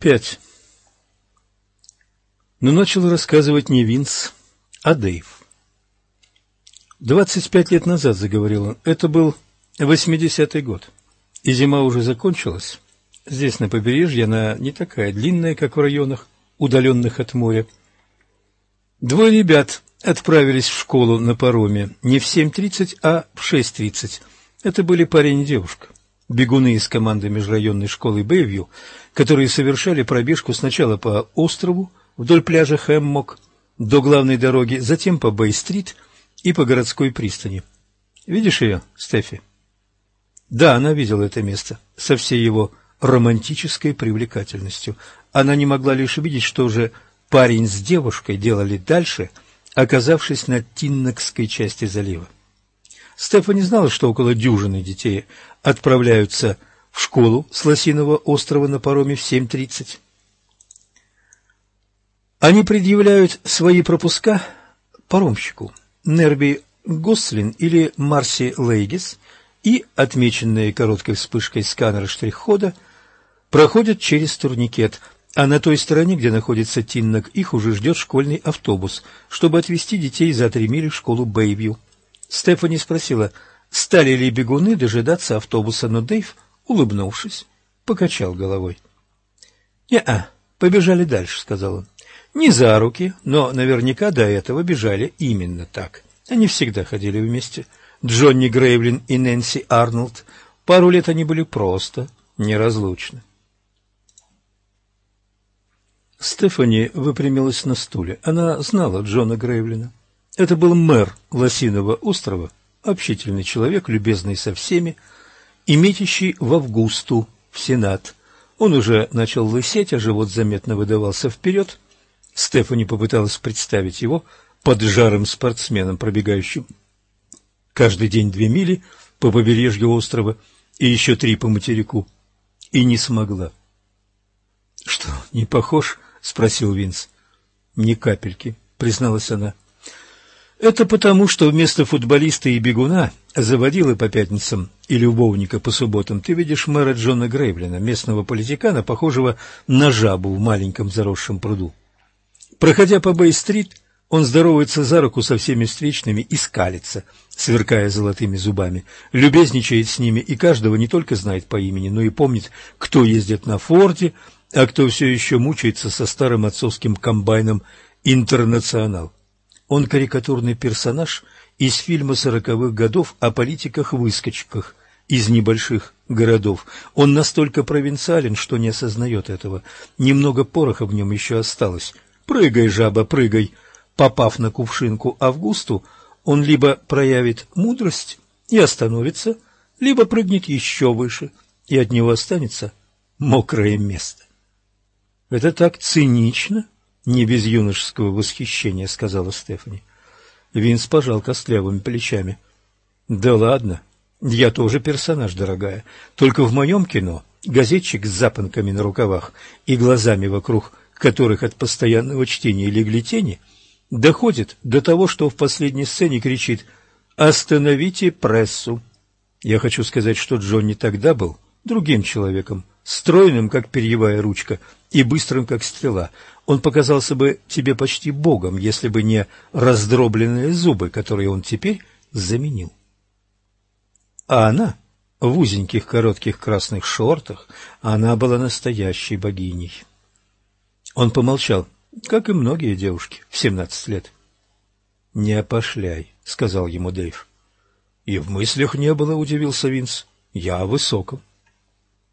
Пять. Но начал рассказывать не Винс, а Дэйв. «Двадцать пять лет назад», — заговорил он, — «это был восьмидесятый год, и зима уже закончилась. Здесь, на побережье, она не такая длинная, как в районах, удаленных от моря. Двое ребят отправились в школу на пароме не в семь тридцать, а в шесть тридцать. Это были парень и девушка, бегуны из команды межрайонной школы Бэйвью, которые совершали пробежку сначала по острову вдоль пляжа Хэммок до главной дороги, затем по Бэй-стрит и по городской пристани. Видишь ее, Стефи? Да, она видела это место со всей его романтической привлекательностью. Она не могла лишь видеть, что уже парень с девушкой делали дальше, оказавшись на Тиннокской части залива. Стефани знала, что около дюжины детей отправляются в школу с Лосиного острова на пароме в 7.30. Они предъявляют свои пропуска паромщику Нерби Гослин или Марси Лейгис и, отмеченные короткой вспышкой сканера штрих-хода, проходят через турникет, а на той стороне, где находится Тиннок, их уже ждет школьный автобус, чтобы отвезти детей за три мили в школу Бэйвью. Стефани спросила, стали ли бегуны дожидаться автобуса, но Дэйв, улыбнувшись, покачал головой. «Не-а, побежали дальше», — сказал он. «Не за руки, но наверняка до этого бежали именно так. Они всегда ходили вместе. Джонни Грейвлин и Нэнси Арнольд. Пару лет они были просто неразлучны». Стефани выпрямилась на стуле. Она знала Джона Грейвлина. Это был мэр Лосиного острова, общительный человек, любезный со всеми, и метящий в Августу в Сенат. Он уже начал лысеть, а живот заметно выдавался вперед. Стефани попыталась представить его под жарым спортсменом, пробегающим каждый день две мили по побережью острова и еще три по материку, и не смогла. — Что, не похож? — спросил Винс. — Ни капельки, — призналась она. Это потому, что вместо футболиста и бегуна, заводилы по пятницам и любовника по субботам, ты видишь мэра Джона Грейвлина, местного политикана, похожего на жабу в маленьком заросшем пруду. Проходя по Бэй-стрит, он здоровается за руку со всеми встречными и скалится, сверкая золотыми зубами, любезничает с ними и каждого не только знает по имени, но и помнит, кто ездит на форте, а кто все еще мучается со старым отцовским комбайном «Интернационал». Он карикатурный персонаж из фильма сороковых годов о политиках-выскочках из небольших городов. Он настолько провинциален, что не осознает этого. Немного пороха в нем еще осталось. Прыгай, жаба, прыгай. Попав на кувшинку Августу, он либо проявит мудрость и остановится, либо прыгнет еще выше, и от него останется мокрое место. Это так цинично, не без юношеского восхищения, сказала Стефани. Винс пожал костлявыми плечами. Да ладно, я тоже персонаж, дорогая. Только в моем кино газетчик с запонками на рукавах и глазами вокруг которых от постоянного чтения легли тени, доходит до того, что в последней сцене кричит «Остановите прессу!». Я хочу сказать, что Джонни тогда был другим человеком, стройным, как перьевая ручка, и быстрым, как стрела. Он показался бы тебе почти богом, если бы не раздробленные зубы, которые он теперь заменил. А она в узеньких коротких красных шортах, она была настоящей богиней. Он помолчал, как и многие девушки в семнадцать лет. — Не опошляй, — сказал ему Дэйв. — И в мыслях не было, — удивился Винс. — Я о высоком. —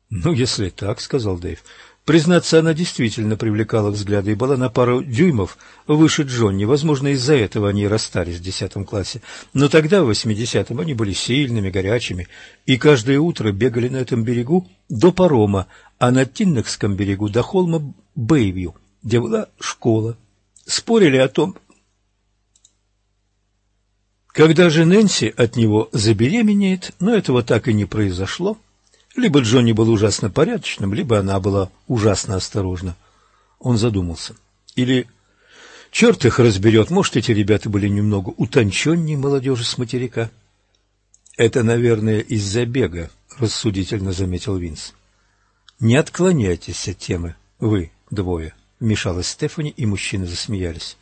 Ну, если так, — сказал Дэйв, Признаться, она действительно привлекала взгляды и была на пару дюймов выше Джонни. Возможно, из-за этого они расстались в десятом классе. Но тогда, в восьмидесятом, они были сильными, горячими, и каждое утро бегали на этом берегу до парома, а на Тиннокском берегу до холма Бэйвью, где была школа. Спорили о том, когда же Нэнси от него забеременеет, но этого так и не произошло. Либо Джонни был ужасно порядочным, либо она была ужасно осторожна. Он задумался. Или черт их разберет, может, эти ребята были немного утонченнее молодежи с материка. Это, наверное, из-за бега, рассудительно заметил Винс. Не отклоняйтесь от темы, вы двое», — вмешалась Стефани, и мужчины засмеялись.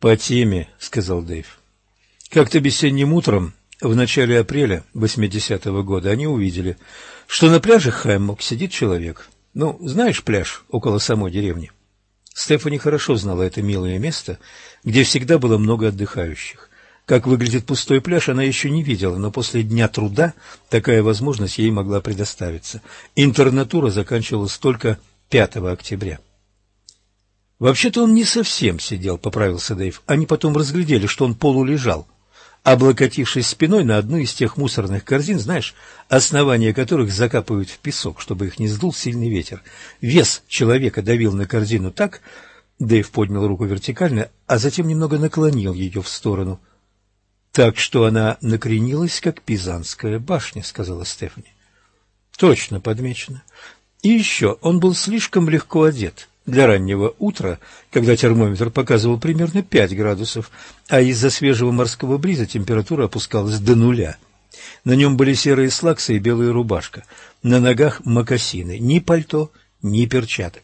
«По теме», — сказал Дэйв. «Как-то весенним утром, в начале апреля 80-го года, они увидели, что на пляже Хэммок сидит человек. Ну, знаешь пляж около самой деревни?» Стефани хорошо знала это милое место, где всегда было много отдыхающих. Как выглядит пустой пляж, она еще не видела, но после дня труда такая возможность ей могла предоставиться. Интернатура заканчивалась только 5 октября. Вообще-то он не совсем сидел, поправился Дэйв. Они потом разглядели, что он полулежал, облокотившись спиной на одну из тех мусорных корзин, знаешь, основания которых закапывают в песок, чтобы их не сдул сильный ветер. Вес человека давил на корзину так, Дэйв поднял руку вертикально, а затем немного наклонил ее в сторону. Так что она накренилась, как Пизанская башня, сказала Стефани. Точно подмечено. И еще он был слишком легко одет для раннего утра, когда термометр показывал примерно 5 градусов, а из-за свежего морского бриза температура опускалась до нуля. На нем были серые слаксы и белая рубашка, на ногах мокасины, ни пальто, ни перчаток.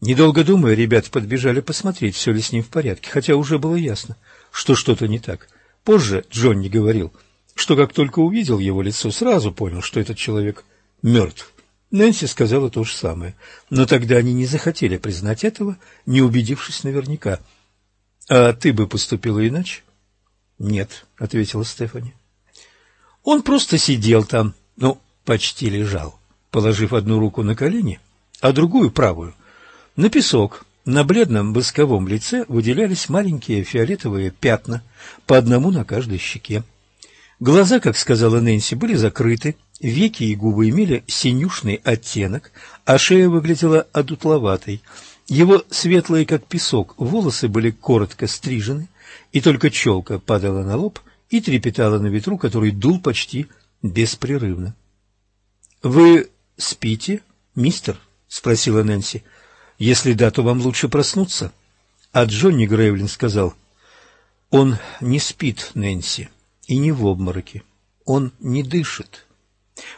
Недолго думая, ребята подбежали посмотреть, все ли с ним в порядке, хотя уже было ясно, что что-то не так. Позже Джонни говорил, что как только увидел его лицо, сразу понял, что этот человек мертв. Нэнси сказала то же самое, но тогда они не захотели признать этого, не убедившись наверняка. — А ты бы поступила иначе? — Нет, — ответила Стефани. Он просто сидел там, ну, почти лежал, положив одну руку на колени, а другую, правую, на песок. На бледном восковом лице выделялись маленькие фиолетовые пятна, по одному на каждой щеке. Глаза, как сказала Нэнси, были закрыты, Веки и губы имели синюшный оттенок, а шея выглядела одутловатой. Его светлые, как песок, волосы были коротко стрижены, и только челка падала на лоб и трепетала на ветру, который дул почти беспрерывно. — Вы спите, мистер? — спросила Нэнси. — Если да, то вам лучше проснуться. А Джонни Грейвлин сказал, — Он не спит, Нэнси, и не в обмороке. Он не дышит.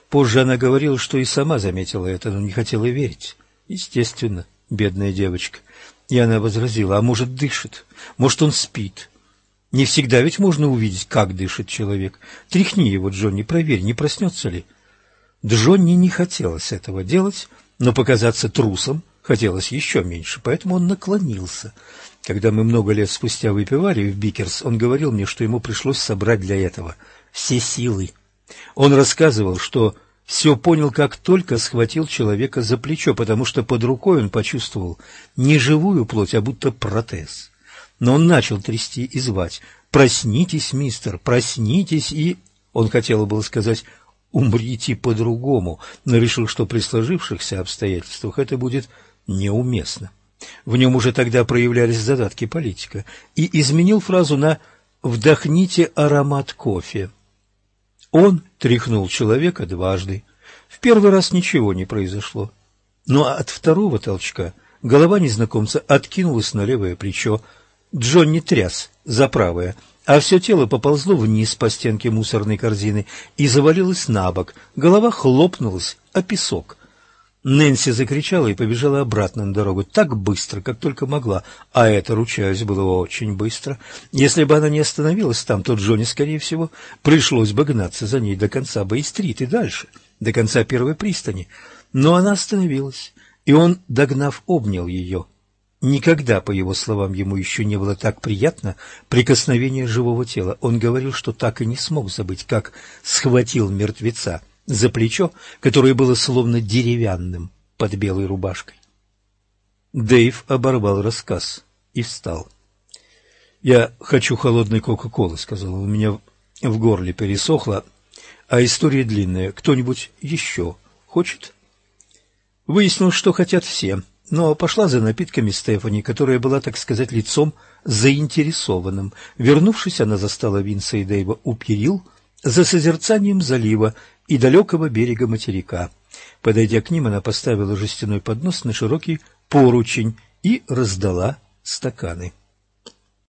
Позже она говорила, что и сама заметила это, но не хотела верить. Естественно, бедная девочка. И она возразила, а может, дышит, может, он спит. Не всегда ведь можно увидеть, как дышит человек. Тряхни его, Джонни, проверь, не проснется ли. Джонни не хотелось этого делать, но показаться трусом хотелось еще меньше, поэтому он наклонился. Когда мы много лет спустя выпивали в Бикерс, он говорил мне, что ему пришлось собрать для этого все силы. Он рассказывал, что все понял, как только схватил человека за плечо, потому что под рукой он почувствовал не живую плоть, а будто протез. Но он начал трясти и звать «Проснитесь, мистер, проснитесь!» и... Он хотел было сказать «умрите по-другому», но решил, что при сложившихся обстоятельствах это будет неуместно. В нем уже тогда проявлялись задатки политика, и изменил фразу на «вдохните аромат кофе». Он тряхнул человека дважды. В первый раз ничего не произошло. Но от второго толчка голова незнакомца откинулась на левое плечо. Джонни тряс за правое, а все тело поползло вниз по стенке мусорной корзины и завалилось на бок. Голова хлопнулась о песок. Нэнси закричала и побежала обратно на дорогу так быстро, как только могла, а это, ручаюсь, было очень быстро. Если бы она не остановилась там, то Джонни, скорее всего, пришлось бы гнаться за ней до конца Бэй-стрит и дальше, до конца первой пристани. Но она остановилась, и он, догнав, обнял ее. Никогда, по его словам, ему еще не было так приятно прикосновение живого тела. Он говорил, что так и не смог забыть, как схватил мертвеца — за плечо, которое было словно деревянным под белой рубашкой. Дэйв оборвал рассказ и встал. «Я хочу холодной Кока-Колы», — сказал он. «У меня в горле пересохло, а история длинная. Кто-нибудь еще хочет?» Выяснил, что хотят все, но пошла за напитками Стефани, которая была, так сказать, лицом заинтересованным. Вернувшись, она застала Винса и Дэйва у перил за созерцанием залива и далекого берега материка. Подойдя к ним, она поставила жестяной поднос на широкий поручень и раздала стаканы.